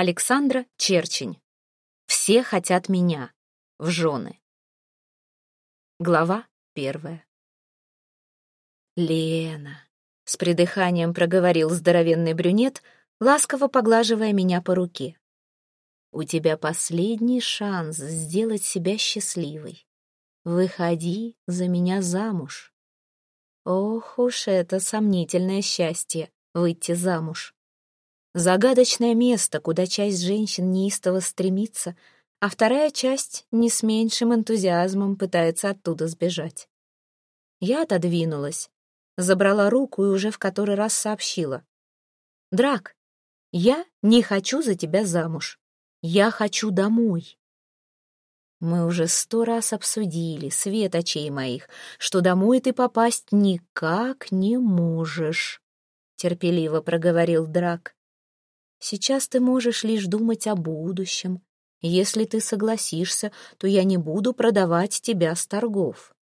Александра Черчень. Все хотят меня в жены. Глава первая. «Лена», — с придыханием проговорил здоровенный брюнет, ласково поглаживая меня по руке. «У тебя последний шанс сделать себя счастливой. Выходи за меня замуж». Ох уж это сомнительное счастье — выйти замуж. Загадочное место, куда часть женщин неистово стремится, а вторая часть не с меньшим энтузиазмом пытается оттуда сбежать. Я отодвинулась, забрала руку и уже в который раз сообщила. «Драк, я не хочу за тебя замуж. Я хочу домой». Мы уже сто раз обсудили, свет очей моих, что домой ты попасть никак не можешь, — терпеливо проговорил Драк. Сейчас ты можешь лишь думать о будущем. Если ты согласишься, то я не буду продавать тебя с торгов.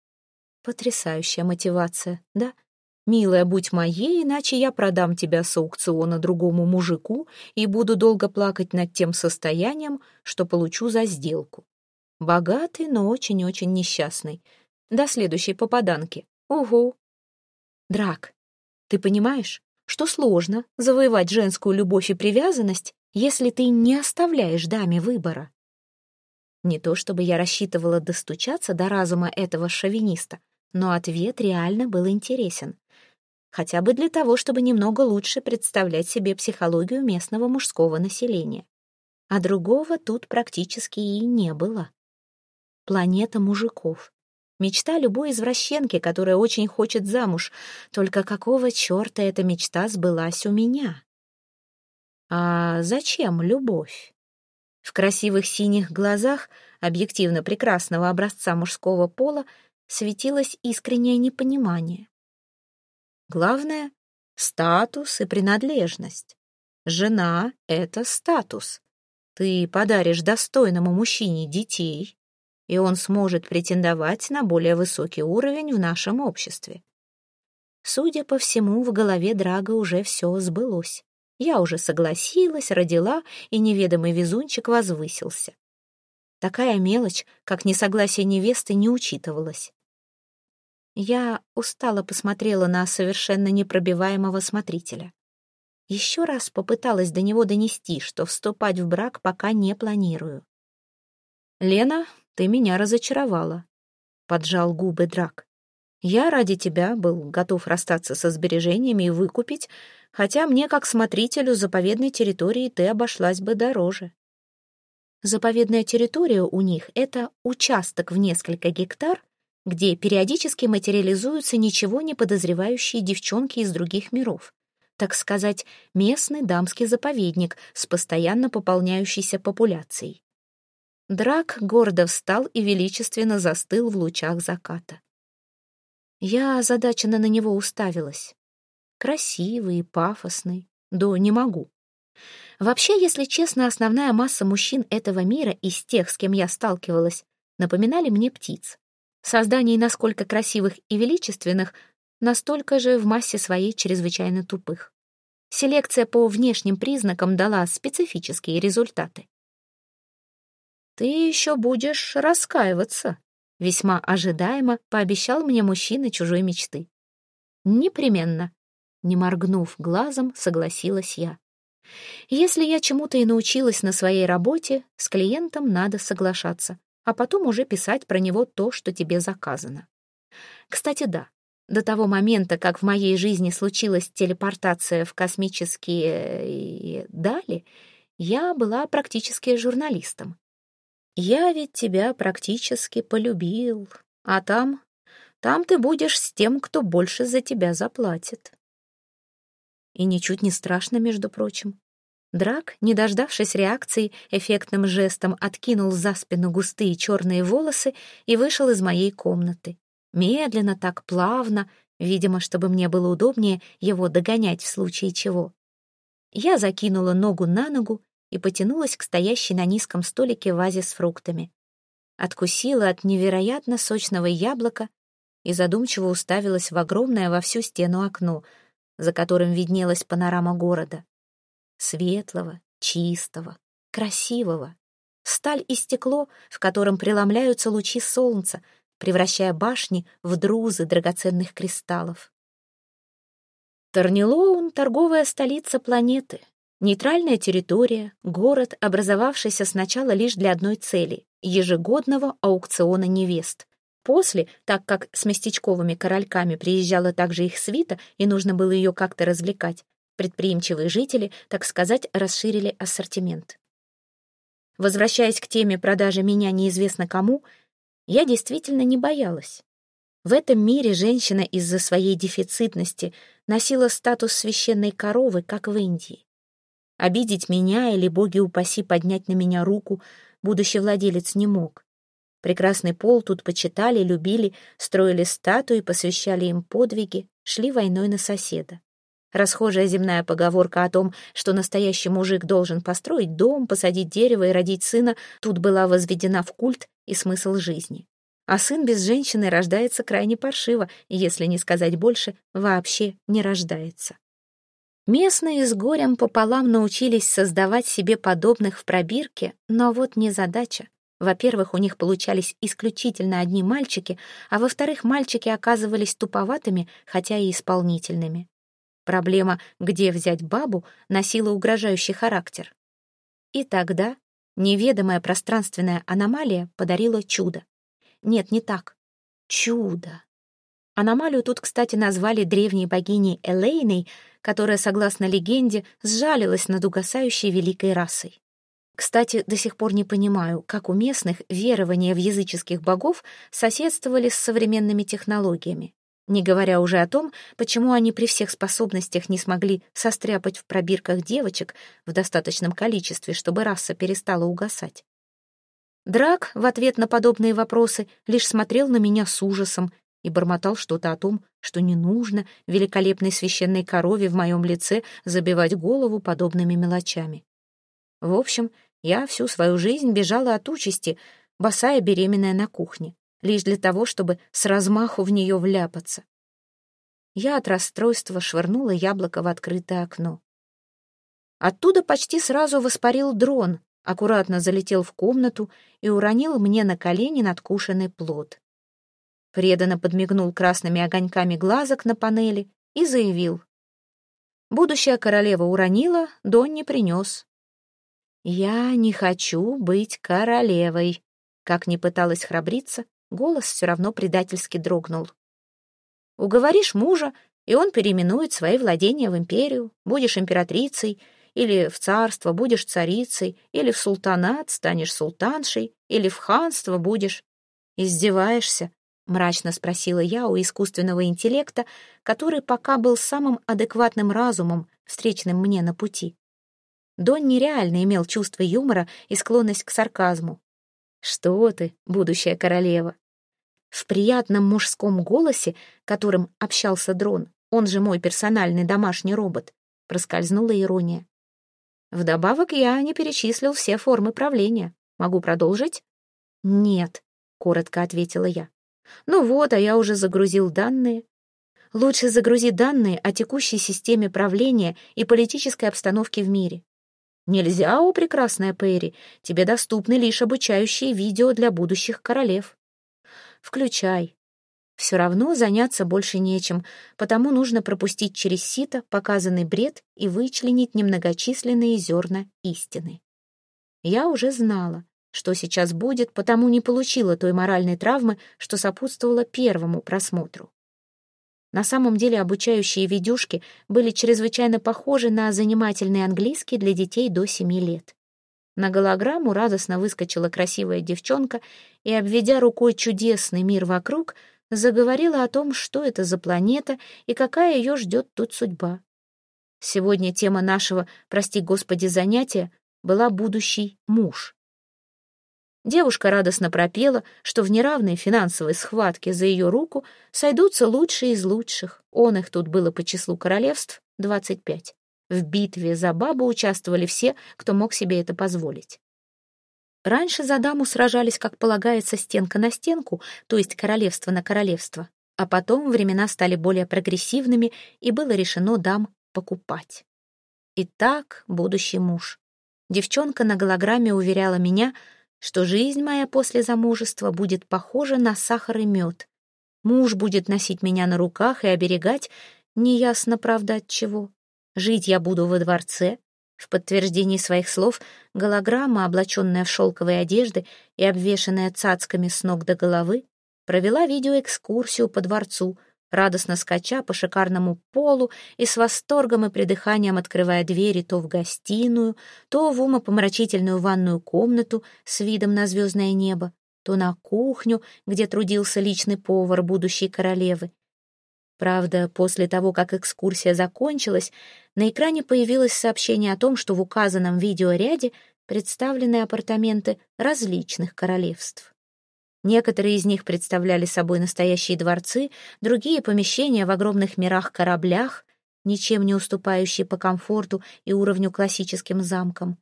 Потрясающая мотивация, да? Милая, будь моей, иначе я продам тебя с аукциона другому мужику и буду долго плакать над тем состоянием, что получу за сделку. Богатый, но очень-очень несчастный. До следующей попаданки. Угу. Драк, ты понимаешь, что сложно завоевать женскую любовь и привязанность, если ты не оставляешь даме выбора? Не то чтобы я рассчитывала достучаться до разума этого шовиниста, но ответ реально был интересен. Хотя бы для того, чтобы немного лучше представлять себе психологию местного мужского населения. А другого тут практически и не было. Планета мужиков. Мечта любой извращенки, которая очень хочет замуж. Только какого черта эта мечта сбылась у меня? А зачем любовь? В красивых синих глазах объективно прекрасного образца мужского пола светилось искреннее непонимание. Главное — статус и принадлежность. Жена — это статус. Ты подаришь достойному мужчине детей, и он сможет претендовать на более высокий уровень в нашем обществе. Судя по всему, в голове Драга уже все сбылось. Я уже согласилась, родила, и неведомый везунчик возвысился. Такая мелочь, как несогласие невесты, не учитывалась. Я устало посмотрела на совершенно непробиваемого смотрителя. Еще раз попыталась до него донести, что вступать в брак пока не планирую. «Лена, ты меня разочаровала», — поджал губы Драк. «Я ради тебя был готов расстаться со сбережениями и выкупить, хотя мне, как смотрителю заповедной территории, ты обошлась бы дороже». Заповедная территория у них — это участок в несколько гектар, где периодически материализуются ничего не подозревающие девчонки из других миров. Так сказать, местный дамский заповедник с постоянно пополняющейся популяцией. Драк гордо встал и величественно застыл в лучах заката. Я озадаченно на него уставилась. Красивый и пафосный. Да не могу. Вообще, если честно, основная масса мужчин этого мира из тех, с кем я сталкивалась, напоминали мне птиц. Созданий насколько красивых и величественных, настолько же в массе своей чрезвычайно тупых. Селекция по внешним признакам дала специфические результаты. «Ты еще будешь раскаиваться», — весьма ожидаемо пообещал мне мужчина чужой мечты. «Непременно», — не моргнув глазом, согласилась я. «Если я чему-то и научилась на своей работе, с клиентом надо соглашаться а потом уже писать про него то, что тебе заказано. Кстати, да, до того момента, как в моей жизни случилась телепортация в космические э, дали, я была практически журналистом. Я ведь тебя практически полюбил, а там... Там ты будешь с тем, кто больше за тебя заплатит. И ничуть не страшно, между прочим. Драк, не дождавшись реакции, эффектным жестом откинул за спину густые черные волосы и вышел из моей комнаты. Медленно, так плавно, видимо, чтобы мне было удобнее его догонять в случае чего. Я закинула ногу на ногу и потянулась к стоящей на низком столике вазе с фруктами. Откусила от невероятно сочного яблока и задумчиво уставилась в огромное во всю стену окно, за которым виднелась панорама города светлого, чистого, красивого. Сталь и стекло, в котором преломляются лучи солнца, превращая башни в друзы драгоценных кристаллов. Торнилоун — торговая столица планеты, нейтральная территория, город, образовавшийся сначала лишь для одной цели — ежегодного аукциона невест. После, так как с местечковыми корольками приезжала также их свита и нужно было ее как-то развлекать, предприимчивые жители, так сказать, расширили ассортимент. Возвращаясь к теме продажи меня неизвестно кому, я действительно не боялась. В этом мире женщина из-за своей дефицитности носила статус священной коровы, как в Индии. Обидеть меня или, боги упаси, поднять на меня руку будущий владелец не мог. Прекрасный пол тут почитали, любили, строили статуи, посвящали им подвиги, шли войной на соседа. Расхожая земная поговорка о том, что настоящий мужик должен построить дом, посадить дерево и родить сына, тут была возведена в культ и смысл жизни. А сын без женщины рождается крайне паршиво, если не сказать больше, вообще не рождается. Местные с горем пополам научились создавать себе подобных в пробирке, но вот не задача. Во-первых, у них получались исключительно одни мальчики, а во-вторых, мальчики оказывались туповатыми, хотя и исполнительными. Проблема «где взять бабу» носила угрожающий характер. И тогда Неведомая пространственная аномалия подарила чудо. Нет, не так. Чудо. Аномалию тут, кстати, назвали древней богиней Элейной, которая, согласно легенде, сжалилась над угасающей великой расой. Кстати, до сих пор не понимаю, как у местных верования в языческих богов соседствовали с современными технологиями. Не говоря уже о том, почему они при всех способностях не смогли состряпать в пробирках девочек в достаточном количестве, чтобы раса перестала угасать. Драк в ответ на подобные вопросы лишь смотрел на меня с ужасом и бормотал что-то о том, что не нужно великолепной священной корове в моем лице забивать голову подобными мелочами. В общем, я всю свою жизнь бежала от участи, босая беременная на кухне лишь для того, чтобы с размаху в нее вляпаться. Я от расстройства швырнула яблоко в открытое окно. Оттуда почти сразу воспарил дрон, аккуратно залетел в комнату и уронил мне на колени надкушенный плод. Преданно подмигнул красными огоньками глазок на панели и заявил. Будущая королева уронила, Дон не принес. «Я не хочу быть королевой», как ни пыталась храбриться, Голос все равно предательски дрогнул. «Уговоришь мужа, и он переименует свои владения в империю. Будешь императрицей, или в царство будешь царицей, или в султанат станешь султаншей, или в ханство будешь. Издеваешься?» — мрачно спросила я у искусственного интеллекта, который пока был самым адекватным разумом, встречным мне на пути. Дон нереально имел чувство юмора и склонность к сарказму. «Что ты, будущая королева?» В приятном мужском голосе, которым общался дрон, он же мой персональный домашний робот, проскользнула ирония. Вдобавок я не перечислил все формы правления. Могу продолжить? Нет, коротко ответила я. Ну вот, а я уже загрузил данные. Лучше загрузи данные о текущей системе правления и политической обстановке в мире. Нельзя, о прекрасная Перри, тебе доступны лишь обучающие видео для будущих королев. Включай. Все равно заняться больше нечем, потому нужно пропустить через сито показанный бред и вычленить немногочисленные зерна истины. Я уже знала, что сейчас будет, потому не получила той моральной травмы, что сопутствовала первому просмотру. На самом деле обучающие видюшки были чрезвычайно похожи на занимательный английский для детей до 7 лет. На голограмму радостно выскочила красивая девчонка и, обведя рукой чудесный мир вокруг, заговорила о том, что это за планета и какая ее ждет тут судьба. Сегодня тема нашего, прости господи, занятия была будущий муж. Девушка радостно пропела, что в неравной финансовой схватке за ее руку сойдутся лучшие из лучших. Он их тут было по числу королевств — 25. В битве за бабу участвовали все, кто мог себе это позволить. Раньше за даму сражались, как полагается, стенка на стенку, то есть королевство на королевство. А потом времена стали более прогрессивными, и было решено дам покупать. Итак, будущий муж. девчонка на голограмме уверяла меня, что жизнь моя после замужества будет похожа на сахар и мед. Муж будет носить меня на руках и оберегать, неясно, правда, от чего. Жить я буду во дворце. В подтверждении своих слов голограмма, облаченная в шелковые одежды и обвешанная цацками с ног до головы, провела видеоэкскурсию по дворцу, радостно скача по шикарному полу и с восторгом и придыханием открывая двери то в гостиную, то в умопомрачительную ванную комнату с видом на звездное небо, то на кухню, где трудился личный повар будущей королевы. Правда, после того, как экскурсия закончилась, на экране появилось сообщение о том, что в указанном видеоряде представлены апартаменты различных королевств. Некоторые из них представляли собой настоящие дворцы, другие — помещения в огромных мирах-кораблях, ничем не уступающие по комфорту и уровню классическим замкам.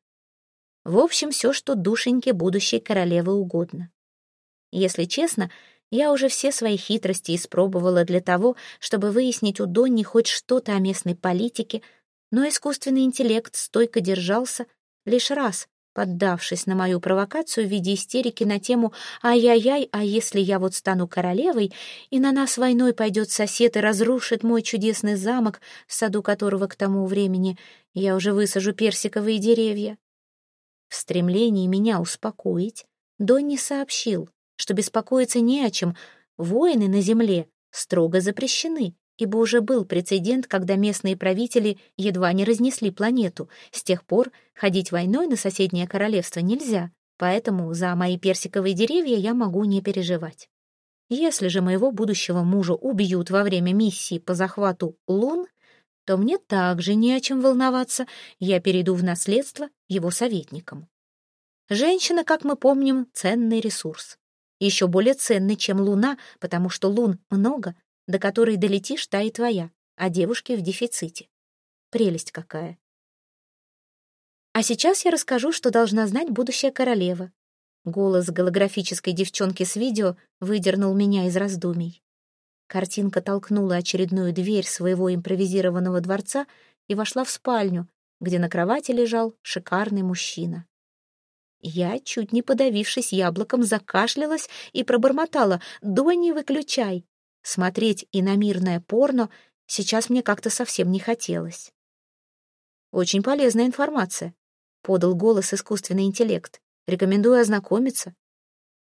В общем, все, что душеньке будущей королевы угодно. Если честно, я уже все свои хитрости испробовала для того, чтобы выяснить у Донни хоть что-то о местной политике, но искусственный интеллект стойко держался лишь раз, поддавшись на мою провокацию в виде истерики на тему «Ай-яй-яй, а если я вот стану королевой, и на нас войной пойдет сосед и разрушит мой чудесный замок, в саду которого к тому времени я уже высажу персиковые деревья?» В стремлении меня успокоить Донни сообщил, что беспокоиться не о чем, войны на земле строго запрещены, ибо уже был прецедент, когда местные правители едва не разнесли планету. С тех пор ходить войной на соседнее королевство нельзя, поэтому за мои персиковые деревья я могу не переживать. Если же моего будущего мужа убьют во время миссии по захвату лун, то мне также не о чем волноваться, я перейду в наследство его советникам. Женщина, как мы помним, ценный ресурс. Еще более ценный, чем луна, потому что лун много, до которой долетишь, та и твоя, а девушки в дефиците. Прелесть какая. А сейчас я расскажу, что должна знать будущая королева. Голос голографической девчонки с видео выдернул меня из раздумий. Картинка толкнула очередную дверь своего импровизированного дворца и вошла в спальню, где на кровати лежал шикарный мужчина. Я, чуть не подавившись яблоком, закашлялась и пробормотала «Да не выключай!» Смотреть иномирное порно сейчас мне как-то совсем не хотелось. «Очень полезная информация», — подал голос искусственный интеллект. «Рекомендую ознакомиться».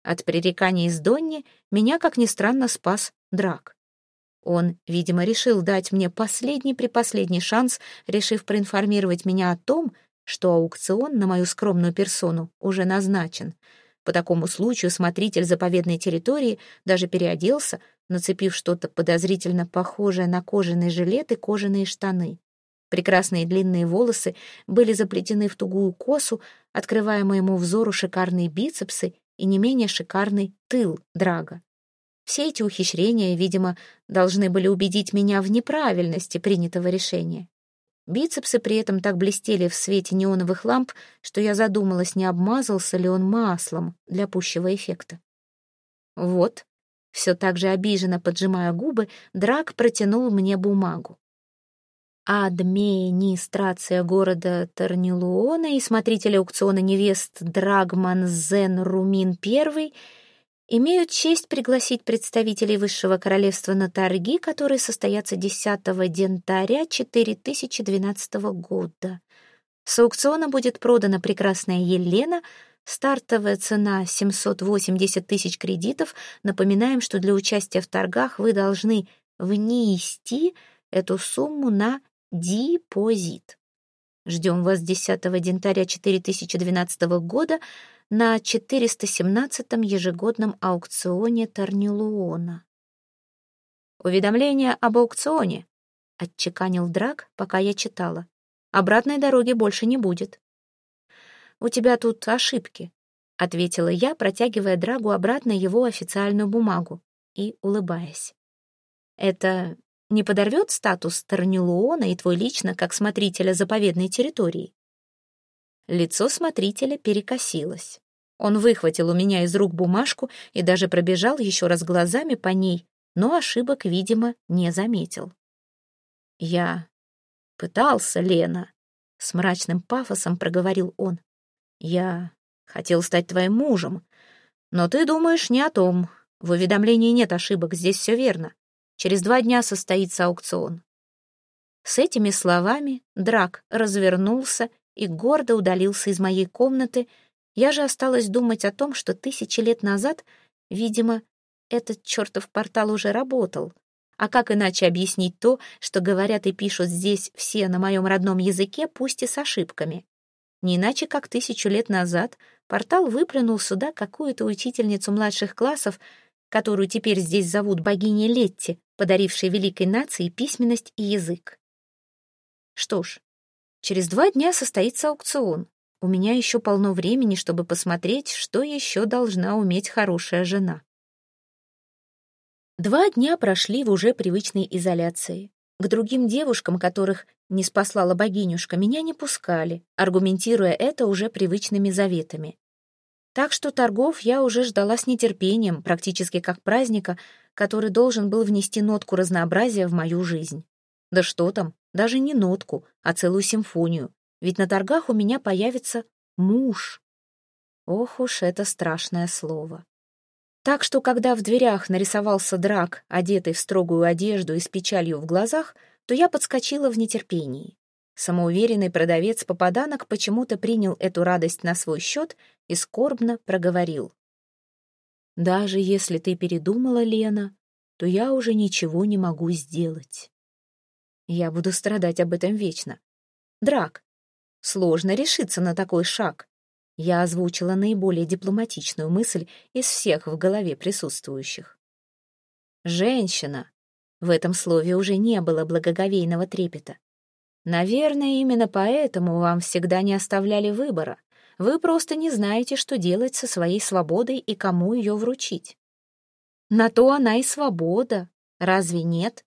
От пререканий из Донни меня, как ни странно, спас Драк. Он, видимо, решил дать мне последний-припоследний шанс, решив проинформировать меня о том, что аукцион на мою скромную персону уже назначен. По такому случаю смотритель заповедной территории даже переоделся, нацепив что-то подозрительно похожее на кожаный жилет и кожаные штаны. Прекрасные длинные волосы были заплетены в тугую косу, открывая моему взору шикарные бицепсы и не менее шикарный тыл Драга. Все эти ухищрения, видимо, должны были убедить меня в неправильности принятого решения. Бицепсы при этом так блестели в свете неоновых ламп, что я задумалась, не обмазался ли он маслом для пущего эффекта. Вот, все так же обиженно поджимая губы, Драк протянул мне бумагу. Администрация города Торнилуона и смотритель аукциона невест Драгман Зен Румин I имеют честь пригласить представителей Высшего Королевства на торги, которые состоятся 10 дентаря 4012 года. С аукциона будет продана прекрасная Елена — Стартовая цена 780 тысяч кредитов. Напоминаем, что для участия в торгах вы должны внести эту сумму на депозит. Ждем вас 10 дентаря 4012 года на 417-м ежегодном аукционе Торнилуона. «Уведомление об аукционе», — отчеканил Драк, пока я читала. «Обратной дороги больше не будет». «У тебя тут ошибки», — ответила я, протягивая Драгу обратно его официальную бумагу и улыбаясь. «Это не подорвет статус Торнилуона и твой лично как смотрителя заповедной территории?» Лицо смотрителя перекосилось. Он выхватил у меня из рук бумажку и даже пробежал еще раз глазами по ней, но ошибок, видимо, не заметил. «Я пытался, Лена», С мрачным пафосом проговорил он. «Я хотел стать твоим мужем, но ты думаешь не о том. В уведомлении нет ошибок, здесь все верно. Через два дня состоится аукцион». С этими словами Драк развернулся и гордо удалился из моей комнаты. Я же осталась думать о том, что тысячи лет назад, видимо, этот чертов портал уже работал. А как иначе объяснить то, что говорят и пишут здесь все на моем родном языке, пусть и с ошибками? Не иначе, как тысячу лет назад портал выплюнул сюда какую-то учительницу младших классов, которую теперь здесь зовут богиней Летти, подарившей великой нации письменность и язык. Что ж, через два дня состоится аукцион. У меня еще полно времени, чтобы посмотреть, что еще должна уметь хорошая жена. Два дня прошли в уже привычной изоляции. К другим девушкам, которых не спаслала богинюшка, меня не пускали, аргументируя это уже привычными заветами. Так что торгов я уже ждала с нетерпением, практически как праздника, который должен был внести нотку разнообразия в мою жизнь. Да что там, даже не нотку, а целую симфонию, ведь на торгах у меня появится муж. Ох уж это страшное слово. Так что, когда в дверях нарисовался драк, одетый в строгую одежду и с печалью в глазах, то я подскочила в нетерпении. Самоуверенный продавец-попаданок почему-то принял эту радость на свой счет и скорбно проговорил. «Даже если ты передумала, Лена, то я уже ничего не могу сделать. Я буду страдать об этом вечно. Драк, сложно решиться на такой шаг. Я озвучила наиболее дипломатичную мысль из всех в голове присутствующих. «Женщина». В этом слове уже не было благоговейного трепета. «Наверное, именно поэтому вам всегда не оставляли выбора. Вы просто не знаете, что делать со своей свободой и кому ее вручить. На то она и свобода. Разве нет?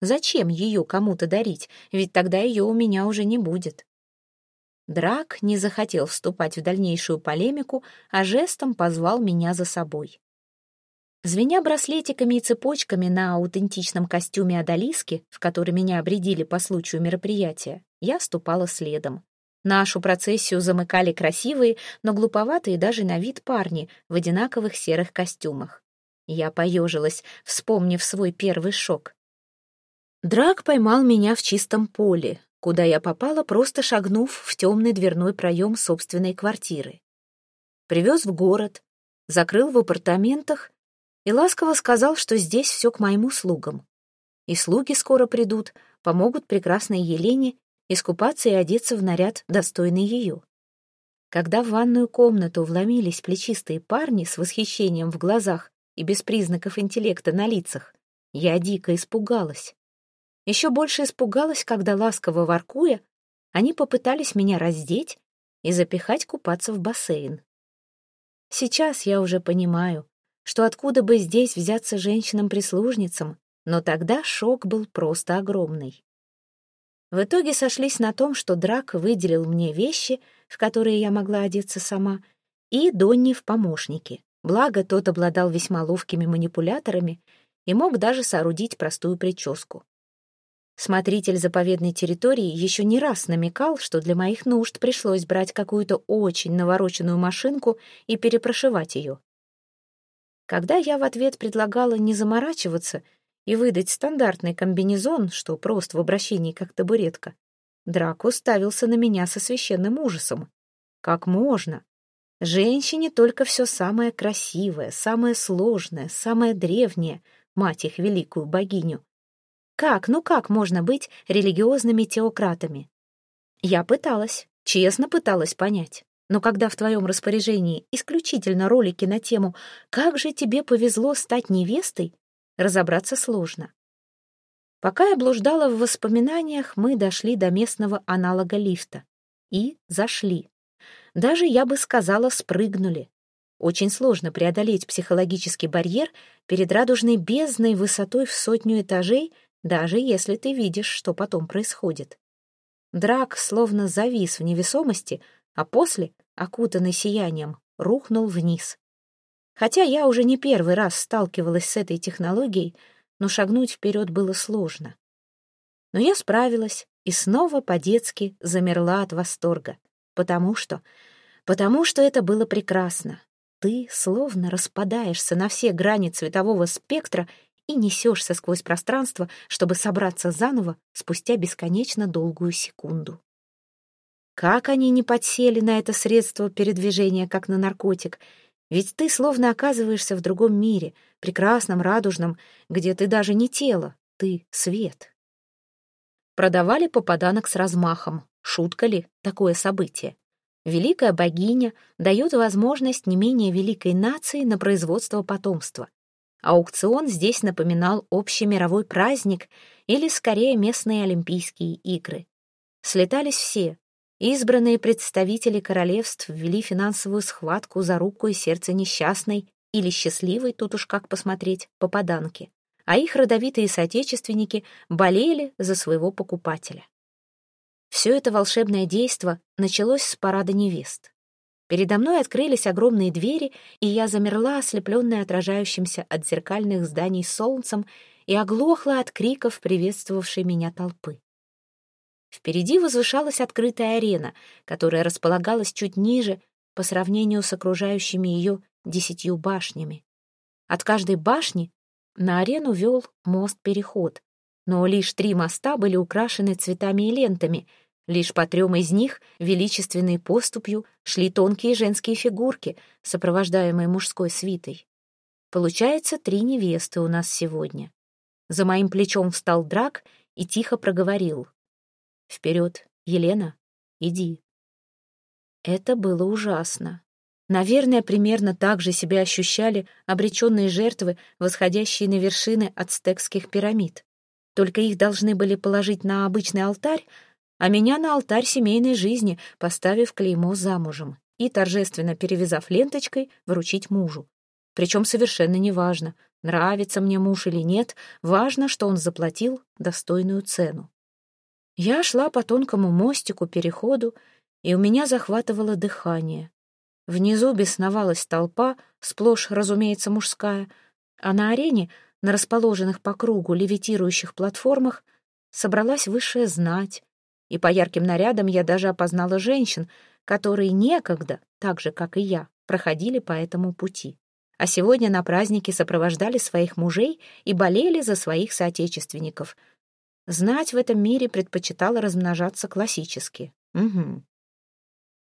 Зачем ее кому-то дарить, ведь тогда ее у меня уже не будет. Драк не захотел вступать в дальнейшую полемику, а жестом позвал меня за собой. Звеня браслетиками и цепочками на аутентичном костюме Адалиски, в который меня обредили по случаю мероприятия, я ступала следом. Нашу процессию замыкали красивые, но глуповатые даже на вид парни в одинаковых серых костюмах. Я поежилась, вспомнив свой первый шок. Драк поймал меня в чистом поле, куда я попала, просто шагнув в темный дверной проем собственной квартиры. Привез в город, закрыл в апартаментах и ласково сказал, что здесь все к моим услугам. И слуги скоро придут, помогут прекрасной Елене искупаться и одеться в наряд, достойный ее. Когда в ванную комнату вломились плечистые парни с восхищением в глазах и без признаков интеллекта на лицах, я дико испугалась. Еще больше испугалась, когда, ласково воркуя, они попытались меня раздеть и запихать купаться в бассейн. Сейчас я уже понимаю, что откуда бы здесь взяться женщинам-прислужницам, но тогда шок был просто огромный. В итоге сошлись на том, что Драк выделил мне вещи, в которые я могла одеться сама, и Донни в помощники. Благо, тот обладал весьма ловкими манипуляторами и мог даже соорудить простую прическу. Смотритель заповедной территории еще не раз намекал, что для моих нужд пришлось брать какую-то очень навороченную машинку и перепрошивать ее. Когда я в ответ предлагала не заморачиваться и выдать стандартный комбинезон, что прост в обращении как табуретка, Драко ставился на меня со священным ужасом. Как можно? Женщине только все самое красивое, самое сложное, самое древнее, мать их великую богиню, как, ну как можно быть религиозными теократами? Я пыталась, честно пыталась понять. Но когда в твоем распоряжении исключительно ролики на тему «Как же тебе повезло стать невестой?» разобраться сложно. Пока я блуждала в воспоминаниях, мы дошли до местного аналога лифта. И зашли. Даже, я бы сказала, спрыгнули. Очень сложно преодолеть психологический барьер перед радужной бездной высотой в сотню этажей — даже если ты видишь, что потом происходит. Драк словно завис в невесомости, а после, окутанный сиянием, рухнул вниз. Хотя я уже не первый раз сталкивалась с этой технологией, но шагнуть вперед было сложно. Но я справилась, и снова по-детски замерла от восторга. Потому что... Потому что это было прекрасно. Ты словно распадаешься на все грани цветового спектра и несешься сквозь пространство, чтобы собраться заново спустя бесконечно долгую секунду. Как они не подсели на это средство передвижения, как на наркотик? Ведь ты словно оказываешься в другом мире, прекрасном, радужном, где ты даже не тело, ты свет. Продавали попаданок с размахом. Шутка ли такое событие? Великая богиня дает возможность не менее великой нации на производство потомства. Аукцион здесь напоминал общий мировой праздник или, скорее, местные Олимпийские игры. Слетались все. Избранные представители королевств ввели финансовую схватку за руку и сердце несчастной или счастливой, тут уж как посмотреть, попаданки. А их родовитые соотечественники болели за своего покупателя. Все это волшебное действо началось с парада невест. Передо мной открылись огромные двери, и я замерла, ослепленная отражающимся от зеркальных зданий солнцем, и оглохла от криков приветствовавшей меня толпы. Впереди возвышалась открытая арена, которая располагалась чуть ниже по сравнению с окружающими ее десятью башнями. От каждой башни на арену вел мост-переход, но лишь три моста были украшены цветами и лентами — Лишь по трем из них величественной поступью шли тонкие женские фигурки, сопровождаемые мужской свитой. Получается, три невесты у нас сегодня. За моим плечом встал Драк и тихо проговорил. «Вперед, Елена, иди». Это было ужасно. Наверное, примерно так же себя ощущали обреченные жертвы, восходящие на вершины ацтекских пирамид. Только их должны были положить на обычный алтарь, а меня на алтарь семейной жизни, поставив клеймо замужем и, торжественно перевязав ленточкой, вручить мужу. Причем совершенно неважно, нравится мне муж или нет, важно, что он заплатил достойную цену. Я шла по тонкому мостику, переходу, и у меня захватывало дыхание. Внизу бесновалась толпа, сплошь, разумеется, мужская, а на арене, на расположенных по кругу левитирующих платформах, собралась высшая знать, и по ярким нарядам я даже опознала женщин, которые некогда, так же, как и я, проходили по этому пути. А сегодня на празднике сопровождали своих мужей и болели за своих соотечественников. Знать в этом мире предпочитала размножаться классически. Угу.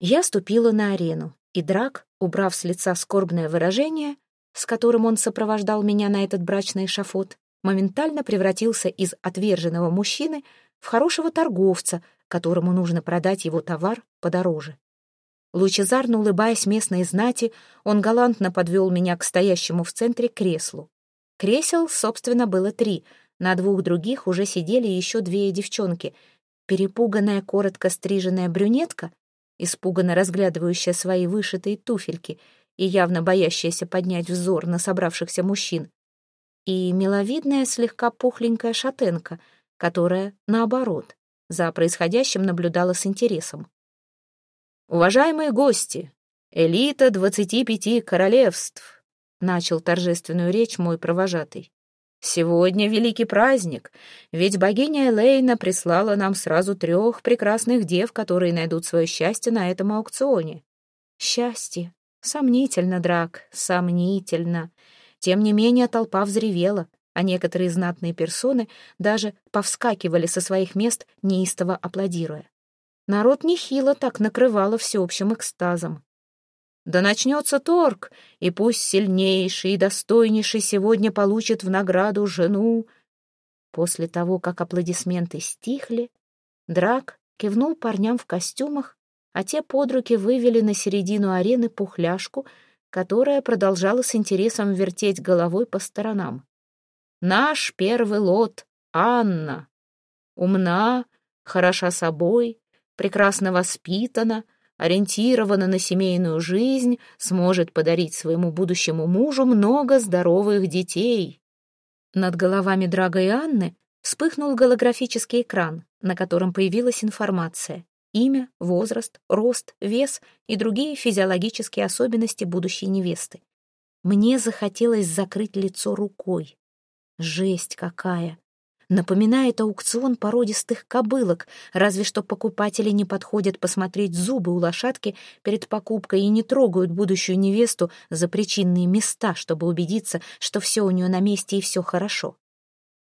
Я ступила на арену, и Драк, убрав с лица скорбное выражение, с которым он сопровождал меня на этот брачный эшафот, моментально превратился из отверженного мужчины в хорошего торговца, которому нужно продать его товар подороже. Лучезарно улыбаясь местной знати, он галантно подвел меня к стоящему в центре креслу. Кресел, собственно, было три, на двух других уже сидели еще две девчонки. Перепуганная, коротко стриженная брюнетка, испуганно разглядывающая свои вышитые туфельки и явно боящаяся поднять взор на собравшихся мужчин, и миловидная, слегка пухленькая шатенка — которая, наоборот, за происходящим наблюдала с интересом. «Уважаемые гости, элита двадцати пяти королевств», начал торжественную речь мой провожатый. «Сегодня великий праздник, ведь богиня Элейна прислала нам сразу трех прекрасных дев, которые найдут свое счастье на этом аукционе». «Счастье? Сомнительно, Драк, сомнительно». Тем не менее толпа взревела — а некоторые знатные персоны даже повскакивали со своих мест, неистово аплодируя. Народ нехило так накрывало всеобщим экстазом. Да начнется торг, и пусть сильнейший и достойнейший сегодня получит в награду жену. После того, как аплодисменты стихли, Драк кивнул парням в костюмах, а те под руки вывели на середину арены пухляшку, которая продолжала с интересом вертеть головой по сторонам. Наш первый лот — Анна. Умна, хороша собой, прекрасно воспитана, ориентирована на семейную жизнь, сможет подарить своему будущему мужу много здоровых детей. Над головами Драга и Анны вспыхнул голографический экран, на котором появилась информация. Имя, возраст, рост, вес и другие физиологические особенности будущей невесты. Мне захотелось закрыть лицо рукой. Жесть какая! напоминает аукцион породистых кобылок, разве что покупатели не подходят посмотреть зубы у лошадки перед покупкой и не трогают будущую невесту за причинные места, чтобы убедиться, что все у нее на месте и все хорошо.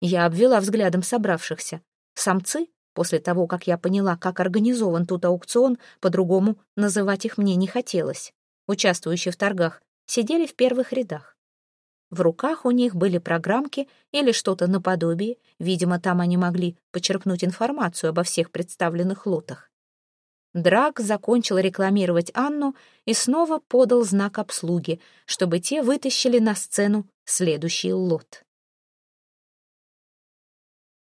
Я обвела взглядом собравшихся. Самцы, после того, как я поняла, как организован тут аукцион, по-другому называть их мне не хотелось, участвующие в торгах, сидели в первых рядах. В руках у них были программки или что-то наподобие, видимо, там они могли почерпнуть информацию обо всех представленных лотах. Драк закончил рекламировать Анну и снова подал знак обслуги, чтобы те вытащили на сцену следующий лот.